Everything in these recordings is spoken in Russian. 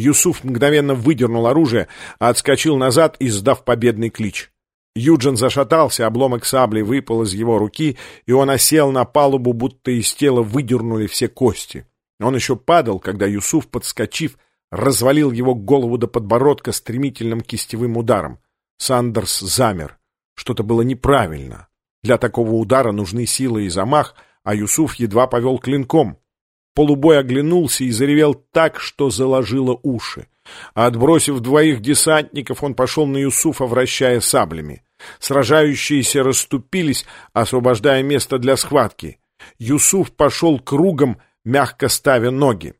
Юсуф мгновенно выдернул оружие, а отскочил назад, издав победный клич. Юджин зашатался, обломок сабли выпал из его руки, и он осел на палубу, будто из тела выдернули все кости. Он еще падал, когда Юсуф, подскочив, развалил его голову до подбородка стремительным кистевым ударом. Сандерс замер. Что-то было неправильно. Для такого удара нужны силы и замах, а Юсуф едва повел клинком. Полубой оглянулся и заревел так, что заложило уши. А отбросив двоих десантников, он пошел на Юсуфа, вращая саблями. Сражающиеся расступились, освобождая место для схватки. Юсуф пошел кругом, мягко ставя ноги.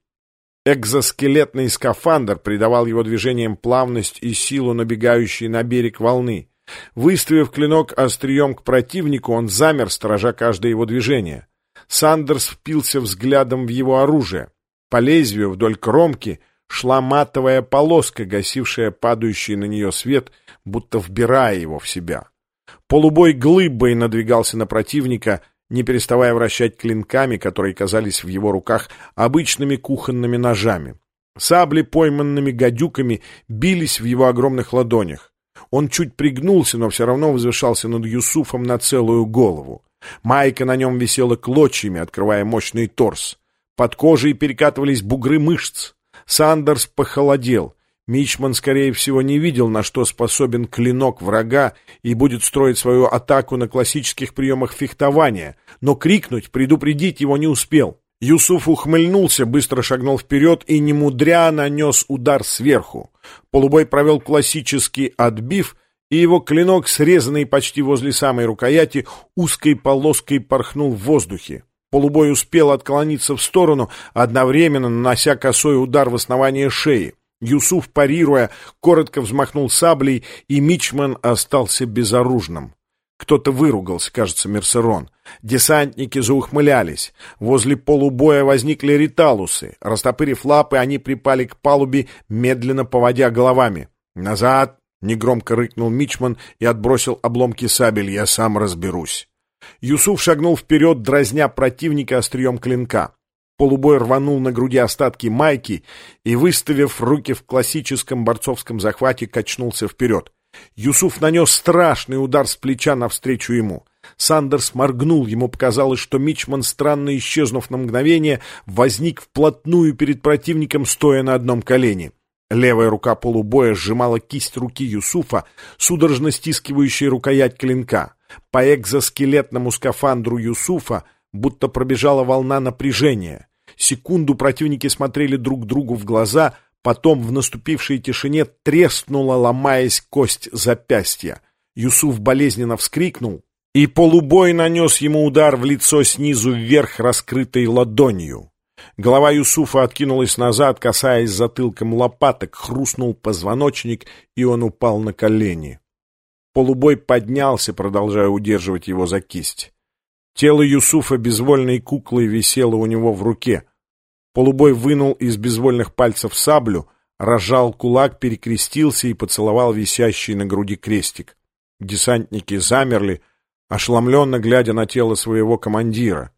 Экзоскелетный скафандр придавал его движениям плавность и силу набегающей на берег волны. Выставив клинок острием к противнику, он замер, сторожа каждое его движение. Сандерс впился взглядом в его оружие. По лезвию вдоль кромки шла матовая полоска, гасившая падающий на нее свет, будто вбирая его в себя. Полубой глыбой надвигался на противника, не переставая вращать клинками, которые казались в его руках обычными кухонными ножами. Сабли, пойманными гадюками, бились в его огромных ладонях. Он чуть пригнулся, но все равно возвышался над Юсуфом на целую голову. Майка на нем висела клочьями, открывая мощный торс. Под кожей перекатывались бугры мышц. Сандерс похолодел. Мичман, скорее всего, не видел, на что способен клинок врага и будет строить свою атаку на классических приемах фехтования, но крикнуть, предупредить его не успел. Юсуф ухмыльнулся, быстро шагнул вперед и, немудря, нанес удар сверху. Полубой провел классический отбив — и его клинок, срезанный почти возле самой рукояти, узкой полоской порхнул в воздухе. Полубой успел отклониться в сторону, одновременно нанося косой удар в основание шеи. Юсуф, парируя, коротко взмахнул саблей, и Мичман остался безоружным. Кто-то выругался, кажется, Мерсерон. Десантники заухмылялись. Возле полубоя возникли риталусы. Растопырив лапы, они припали к палубе, медленно поводя головами. «Назад! Негромко рыкнул Мичман и отбросил обломки сабель. «Я сам разберусь». Юсуф шагнул вперед, дразня противника острием клинка. Полубой рванул на груди остатки майки и, выставив руки в классическом борцовском захвате, качнулся вперед. Юсуф нанес страшный удар с плеча навстречу ему. Сандерс моргнул, ему показалось, что Мичман, странно исчезнув на мгновение, возник вплотную перед противником, стоя на одном колене. Левая рука полубоя сжимала кисть руки Юсуфа, судорожно стискивающей рукоять клинка. По экзоскелетному скафандру Юсуфа будто пробежала волна напряжения. Секунду противники смотрели друг другу в глаза, потом в наступившей тишине треснула, ломаясь кость запястья. Юсуф болезненно вскрикнул, и полубой нанес ему удар в лицо снизу вверх раскрытой ладонью. Голова Юсуфа откинулась назад, касаясь затылком лопаток, хрустнул позвоночник, и он упал на колени. Полубой поднялся, продолжая удерживать его за кисть. Тело Юсуфа безвольной куклой висело у него в руке. Полубой вынул из безвольных пальцев саблю, разжал кулак, перекрестился и поцеловал висящий на груди крестик. Десантники замерли, ошеломленно глядя на тело своего командира.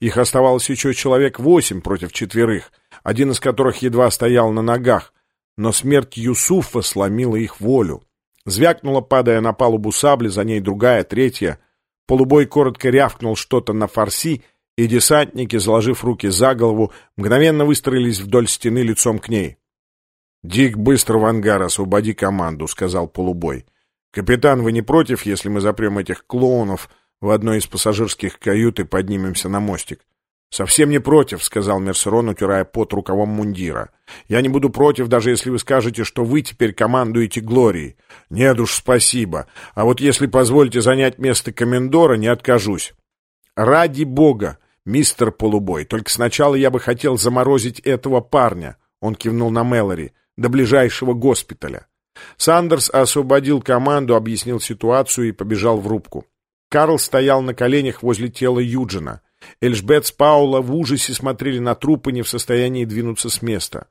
Их оставалось еще человек восемь против четверых, один из которых едва стоял на ногах, но смерть Юсуфа сломила их волю. Звякнула, падая на палубу сабли, за ней другая, третья. Полубой коротко рявкнул что-то на фарси, и десантники, заложив руки за голову, мгновенно выстроились вдоль стены лицом к ней. «Дик, быстро в ангар, освободи команду», — сказал полубой. «Капитан, вы не против, если мы запрем этих клоунов?» В одной из пассажирских кают и поднимемся на мостик. «Совсем не против», — сказал Мерсерон, утирая пот рукавом мундира. «Я не буду против, даже если вы скажете, что вы теперь командуете Глорией. Нет уж, спасибо. А вот если позволите занять место комендора, не откажусь». «Ради бога, мистер Полубой, только сначала я бы хотел заморозить этого парня», — он кивнул на Мэлори, — «до ближайшего госпиталя». Сандерс освободил команду, объяснил ситуацию и побежал в рубку. Карл стоял на коленях возле тела Юджина. Эльжбет с Паула в ужасе смотрели на трупы, не в состоянии двинуться с места.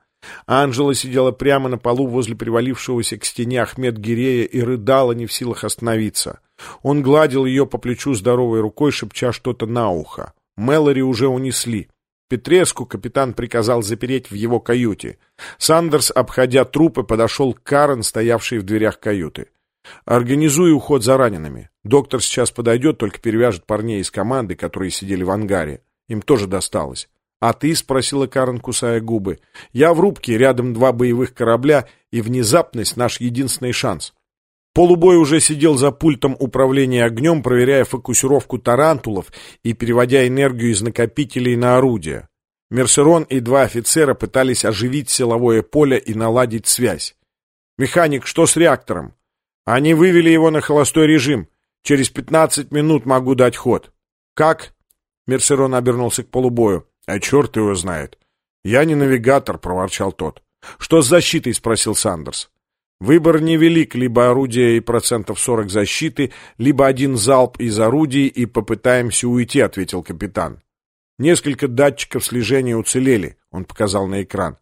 Анжела сидела прямо на полу возле привалившегося к стене Ахмед Гирея и рыдала, не в силах остановиться. Он гладил ее по плечу здоровой рукой, шепча что-то на ухо. Мэлори уже унесли. Петреску капитан приказал запереть в его каюте. Сандерс, обходя трупы, подошел к Карен, стоявшей в дверях каюты. «Организуй уход за ранеными. Доктор сейчас подойдет, только перевяжет парней из команды, которые сидели в ангаре. Им тоже досталось. «А ты?» — спросила Карен, кусая губы. «Я в рубке, рядом два боевых корабля, и внезапность — наш единственный шанс». Полубой уже сидел за пультом управления огнем, проверяя фокусировку тарантулов и переводя энергию из накопителей на орудия. Мерсерон и два офицера пытались оживить силовое поле и наладить связь. «Механик, что с реактором?» «Они вывели его на холостой режим. Через пятнадцать минут могу дать ход». «Как?» Мерсерон обернулся к полубою. «А черт его знает». «Я не навигатор», — проворчал тот. «Что с защитой?» — спросил Сандерс. Выбор невелик, либо орудие и процентов 40 защиты, либо один залп из орудий и попытаемся уйти, ответил капитан. Несколько датчиков слежения уцелели, он показал на экран.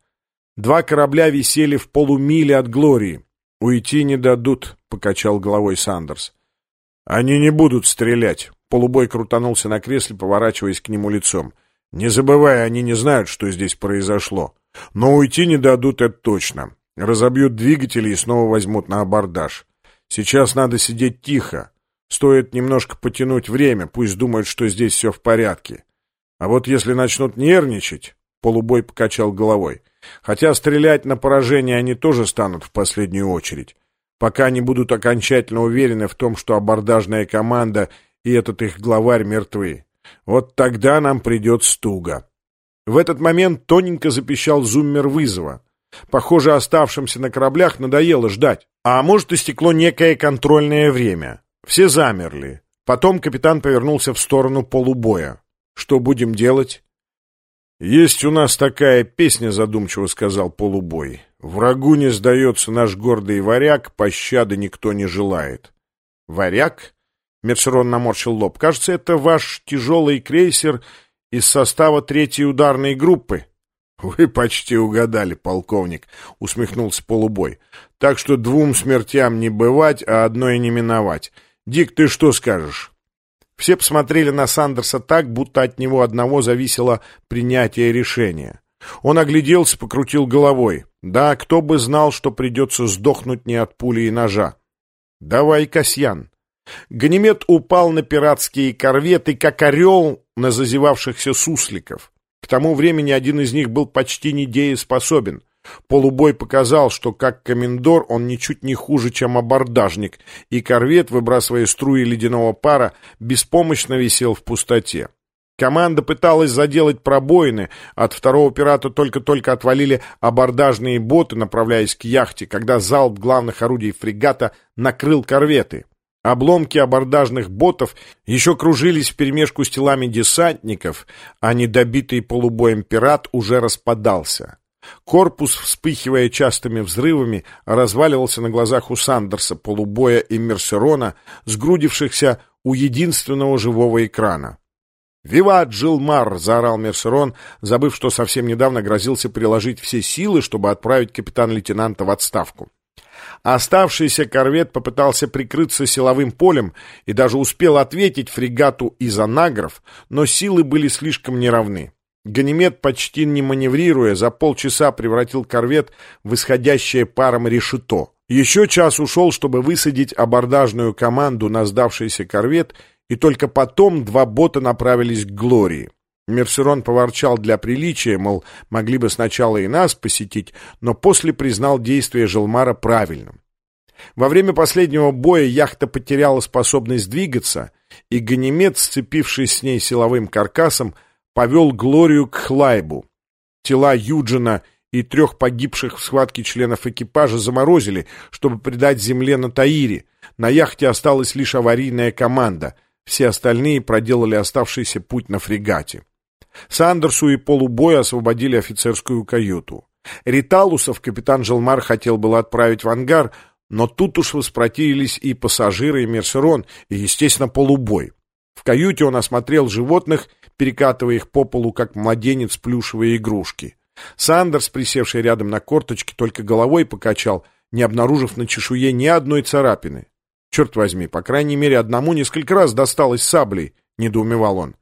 Два корабля висели в полумиле от Глории. Уйти не дадут, покачал головой Сандерс. Они не будут стрелять. Полубой крутанулся на кресле, поворачиваясь к нему лицом. Не забывай, они не знают, что здесь произошло. Но уйти не дадут, это точно. Разобьют двигатели и снова возьмут на абордаж. Сейчас надо сидеть тихо. Стоит немножко потянуть время, пусть думают, что здесь все в порядке. А вот если начнут нервничать, полубой покачал головой. Хотя стрелять на поражение они тоже станут в последнюю очередь. Пока они будут окончательно уверены в том, что абордажная команда и этот их главарь мертвы. Вот тогда нам придет стуга. В этот момент тоненько запищал зуммер вызова. Похоже, оставшимся на кораблях надоело ждать. А может, истекло некое контрольное время. Все замерли. Потом капитан повернулся в сторону полубоя. «Что будем делать?» «Есть у нас такая песня», — задумчиво сказал полубой. «Врагу не сдается наш гордый варяг, пощады никто не желает». «Варяг?» — Мерсерон наморщил лоб. «Кажется, это ваш тяжелый крейсер из состава третьей ударной группы». «Вы почти угадали, полковник», — усмехнулся полубой. «Так что двум смертям не бывать, а одной не миновать. Дик, ты что скажешь?» Все посмотрели на Сандерса так, будто от него одного зависело принятие решения. Он огляделся, покрутил головой. Да, кто бы знал, что придется сдохнуть не от пули и ножа. «Давай, Касьян». Ганимед упал на пиратские корветы, как орел на зазевавшихся сусликов. К тому времени один из них был почти недееспособен. Полубой показал, что как комендор он ничуть не хуже, чем абордажник, и корвет, выбрасывая струи ледяного пара, беспомощно висел в пустоте. Команда пыталась заделать пробоины, от второго пирата только-только отвалили абордажные боты, направляясь к яхте, когда залп главных орудий фрегата накрыл корветы. Обломки абордажных ботов еще кружились вперемешку с телами десантников, а недобитый полубоем пират уже распадался. Корпус, вспыхивая частыми взрывами, разваливался на глазах у Сандерса, полубоя и Мерсерона, сгрудившихся у единственного живого экрана. «Виват, Джилмар!» — заорал Мерсерон, забыв, что совсем недавно грозился приложить все силы, чтобы отправить капитан-лейтенанта в отставку. Оставшийся корвет попытался прикрыться силовым полем и даже успел ответить фрегату из анагров, но силы были слишком неравны. Ганимед, почти не маневрируя, за полчаса превратил корвет в исходящее паром решето. Еще час ушел, чтобы высадить абордажную команду на сдавшийся корвет, и только потом два бота направились к Глории. Мерсерон поворчал для приличия, мол, могли бы сначала и нас посетить, но после признал действие Желмара правильным. Во время последнего боя яхта потеряла способность двигаться, и Ганимед, сцепившись с ней силовым каркасом, повел Глорию к Хлайбу. Тела Юджина и трех погибших в схватке членов экипажа заморозили, чтобы придать земле на Таире. На яхте осталась лишь аварийная команда. Все остальные проделали оставшийся путь на фрегате. Сандерсу и полубоя освободили офицерскую каюту. Риталусов капитан Желмар хотел было отправить в ангар, но тут уж воспротивились и пассажиры, и Мерсерон, и, естественно, полубой. В каюте он осмотрел животных, перекатывая их по полу, как младенец плюшевые игрушки. Сандерс, присевший рядом на корточке, только головой покачал, не обнаружив на чешуе ни одной царапины. «Черт возьми, по крайней мере, одному несколько раз досталось саблей», — недоумевал он.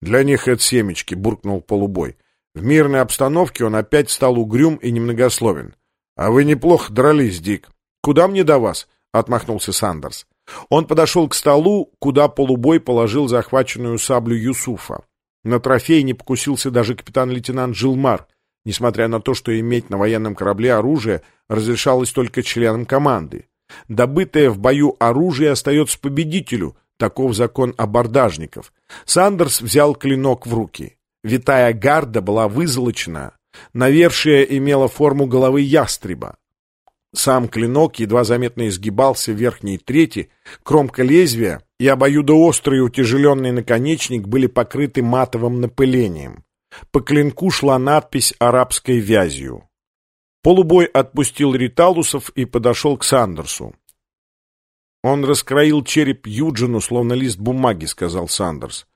«Для них это семечки», — буркнул полубой. В мирной обстановке он опять стал угрюм и немногословен. «А вы неплохо дрались, Дик. Куда мне до вас?» — отмахнулся Сандерс. Он подошел к столу, куда полубой положил захваченную саблю Юсуфа. На трофей не покусился даже капитан-лейтенант Жилмар, несмотря на то, что иметь на военном корабле оружие разрешалось только членам команды. Добытое в бою оружие остается победителю, таков закон абордажников. Сандерс взял клинок в руки. Витая гарда была вызолочена, навершие имела форму головы ястреба. Сам клинок едва заметно изгибался в верхней трети, кромка лезвия и обоюдоострый утяжеленный наконечник были покрыты матовым напылением. По клинку шла надпись арабской вязью. Полубой отпустил риталусов и подошел к Сандерсу. «Он раскроил череп Юджину, словно лист бумаги», — сказал Сандерс.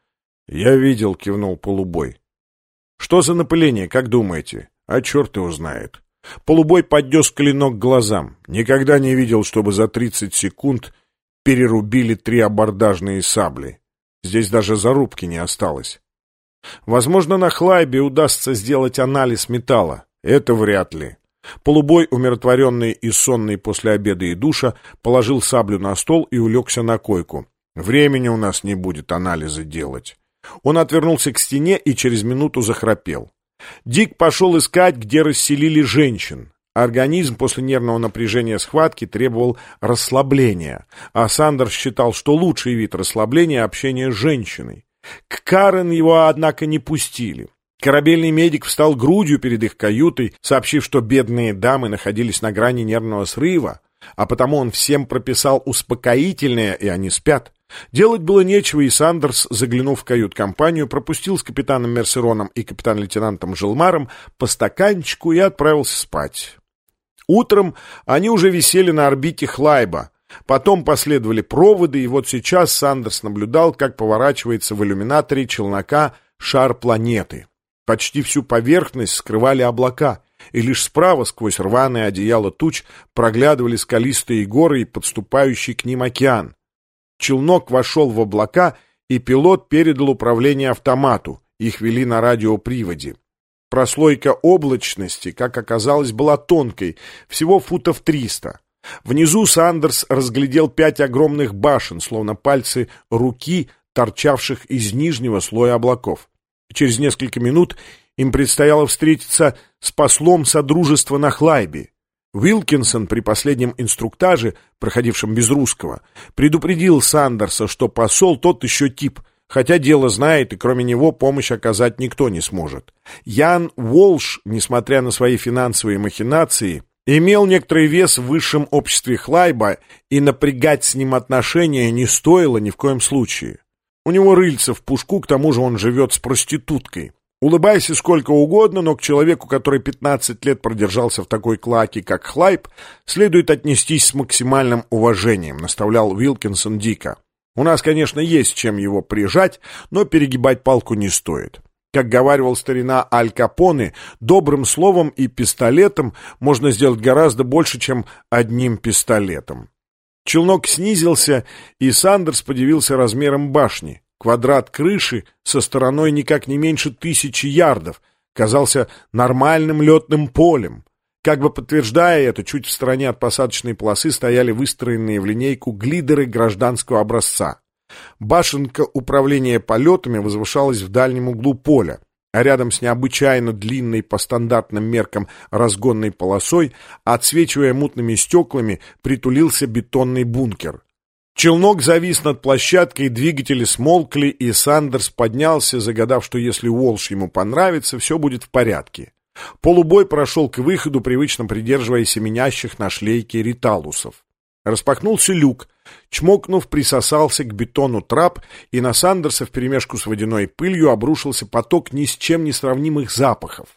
«Я видел», — кивнул полубой. «Что за напыление, как думаете?» «А черт его знает». Полубой поднес клинок к глазам. Никогда не видел, чтобы за тридцать секунд перерубили три абордажные сабли. Здесь даже зарубки не осталось. Возможно, на Хлайбе удастся сделать анализ металла. Это вряд ли. Полубой, умиротворенный и сонный после обеда и душа, положил саблю на стол и улегся на койку. Времени у нас не будет анализы делать. Он отвернулся к стене и через минуту захрапел. Дик пошел искать, где расселили женщин. Организм после нервного напряжения схватки требовал расслабления, а Сандерс считал, что лучший вид расслабления — общение с женщиной. К Карен его, однако, не пустили. Корабельный медик встал грудью перед их каютой, сообщив, что бедные дамы находились на грани нервного срыва, а потому он всем прописал успокоительное, и они спят. Делать было нечего, и Сандерс, заглянув в кают-компанию, пропустил с капитаном Мерсероном и капитан-лейтенантом Жилмаром по стаканчику и отправился спать. Утром они уже висели на орбите Хлайба. Потом последовали проводы, и вот сейчас Сандерс наблюдал, как поворачивается в иллюминаторе челнока шар планеты. Почти всю поверхность скрывали облака, и лишь справа, сквозь рваное одеяло туч, проглядывали скалистые горы и подступающий к ним океан. Челнок вошел в облака, и пилот передал управление автомату. Их вели на радиоприводе. Прослойка облачности, как оказалось, была тонкой, всего футов триста. Внизу Сандерс разглядел пять огромных башен, словно пальцы руки, торчавших из нижнего слоя облаков. Через несколько минут им предстояло встретиться с послом Содружества на Хлайбе. Уилкинсон при последнем инструктаже, проходившем без русского, предупредил Сандерса, что посол тот еще тип, хотя дело знает, и кроме него помощь оказать никто не сможет. Ян Волш, несмотря на свои финансовые махинации, имел некоторый вес в высшем обществе Хлайба, и напрягать с ним отношения не стоило ни в коем случае. У него рыльца в пушку, к тому же он живет с проституткой. Улыбайся сколько угодно, но к человеку, который 15 лет продержался в такой клаке, как Хлайп, следует отнестись с максимальным уважением, наставлял Вилкинсон дико. У нас, конечно, есть чем его прижать, но перегибать палку не стоит. Как говаривал старина Аль Капоне, добрым словом и пистолетом можно сделать гораздо больше, чем одним пистолетом. Челнок снизился, и Сандерс подивился размером башни. Квадрат крыши со стороной никак не меньше тысячи ярдов казался нормальным летным полем. Как бы подтверждая это, чуть в стороне от посадочной полосы стояли выстроенные в линейку глидеры гражданского образца. Башенка управления полетами возвышалась в дальнем углу поля, а рядом с необычайно длинной по стандартным меркам разгонной полосой, отсвечивая мутными стеклами, притулился бетонный бункер. Челнок завис над площадкой, двигатели смолкли, и Сандерс поднялся, загадав, что если Уолш ему понравится, все будет в порядке. Полубой прошел к выходу, привычно придерживая семенящих на шлейке риталусов. Распахнулся люк, чмокнув, присосался к бетону трап, и на Сандерса вперемешку с водяной пылью обрушился поток ни с чем не сравнимых запахов.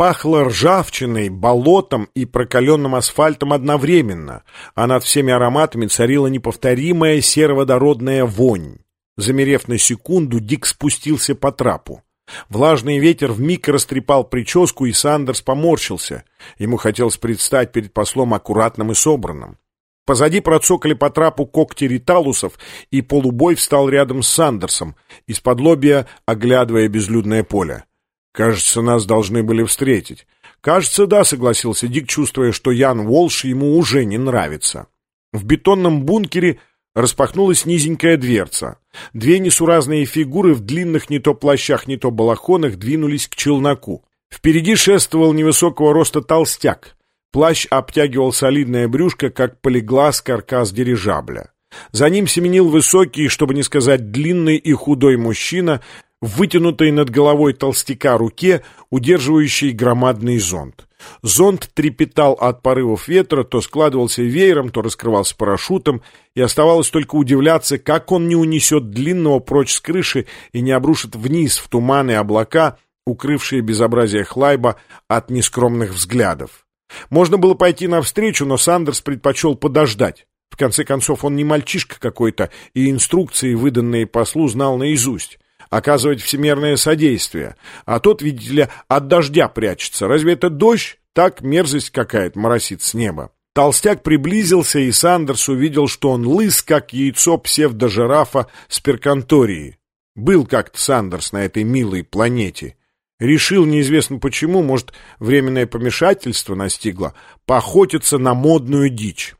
Пахло ржавчиной, болотом и прокаленным асфальтом одновременно, а над всеми ароматами царила неповторимая сероводородная вонь. Замерев на секунду, Дик спустился по трапу. Влажный ветер вмиг растрепал прическу, и Сандерс поморщился. Ему хотелось предстать перед послом аккуратным и собранным. Позади процокали по трапу когти риталусов, и полубой встал рядом с Сандерсом, из-под лобья оглядывая безлюдное поле. «Кажется, нас должны были встретить». «Кажется, да», — согласился Дик, чувствуя, что Ян Волш ему уже не нравится. В бетонном бункере распахнулась низенькая дверца. Две несуразные фигуры в длинных не то плащах, не то балахонах двинулись к челноку. Впереди шествовал невысокого роста толстяк. Плащ обтягивал солидное брюшко, как полиглаз каркас дирижабля. За ним семенил высокий, чтобы не сказать длинный и худой мужчина, в вытянутой над головой толстяка руке, удерживающий громадный зонт. Зонт трепетал от порывов ветра, то складывался веером, то раскрывался парашютом, и оставалось только удивляться, как он не унесет длинного прочь с крыши и не обрушит вниз в туманы облака, укрывшие безобразие Хлайба от нескромных взглядов. Можно было пойти навстречу, но Сандерс предпочел подождать. В конце концов, он не мальчишка какой-то, и инструкции, выданные послу, знал наизусть. Оказывать всемерное содействие. А тот, видите ли, от дождя прячется. Разве это дождь? Так мерзость какая-то моросит с неба. Толстяк приблизился, и Сандерс увидел, что он лыс, как яйцо псевдожирафа с перкантории. Был как-то Сандерс на этой милой планете. Решил, неизвестно почему, может, временное помешательство настигло, поохотиться на модную дичь.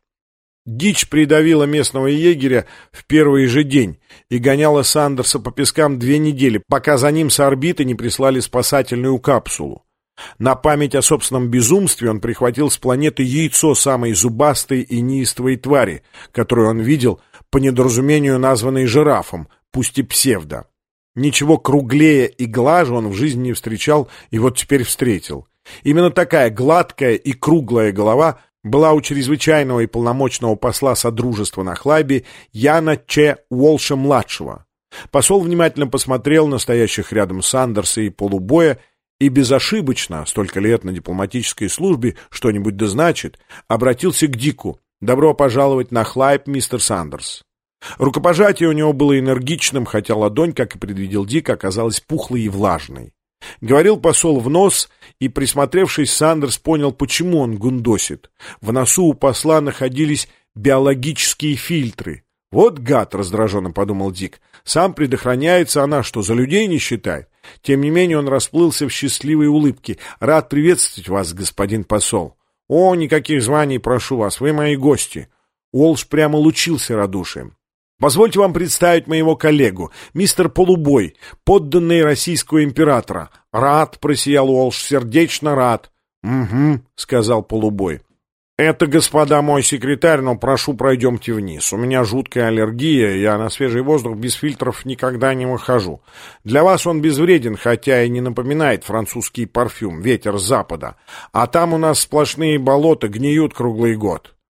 Дичь придавила местного егеря в первый же день и гоняла Сандерса по пескам две недели, пока за ним с орбиты не прислали спасательную капсулу. На память о собственном безумстве он прихватил с планеты яйцо самой зубастой и неистовой твари, которую он видел, по недоразумению названной жирафом, пусть и псевдо. Ничего круглее и глаже он в жизни не встречал, и вот теперь встретил. Именно такая гладкая и круглая голова была у чрезвычайного и полномочного посла Содружества на Хлайбе Яна Ч. Уолша-младшего. Посол внимательно посмотрел на стоящих рядом Сандерса и полубоя и безошибочно, столько лет на дипломатической службе что-нибудь да значит, обратился к Дику. «Добро пожаловать на Хлайб, мистер Сандерс». Рукопожатие у него было энергичным, хотя ладонь, как и предвидел Дик, оказалась пухлой и влажной. Говорил посол в нос, и, присмотревшись, Сандерс понял, почему он гундосит. В носу у посла находились биологические фильтры. «Вот гад!» — раздраженно подумал Дик. «Сам предохраняется, она что, за людей не считает?» Тем не менее он расплылся в счастливой улыбке. «Рад приветствовать вас, господин посол». «О, никаких званий, прошу вас, вы мои гости». Уолш прямо лучился радушием. Позвольте вам представить моего коллегу, мистер Полубой, подданный российского императора. Рад, просиял Уолш, сердечно рад. Угу, сказал Полубой. Это, господа, мой секретарь, но прошу, пройдемте вниз. У меня жуткая аллергия, я на свежий воздух без фильтров никогда не выхожу. Для вас он безвреден, хотя и не напоминает французский парфюм, ветер с запада. А там у нас сплошные болота, гниют круглый год.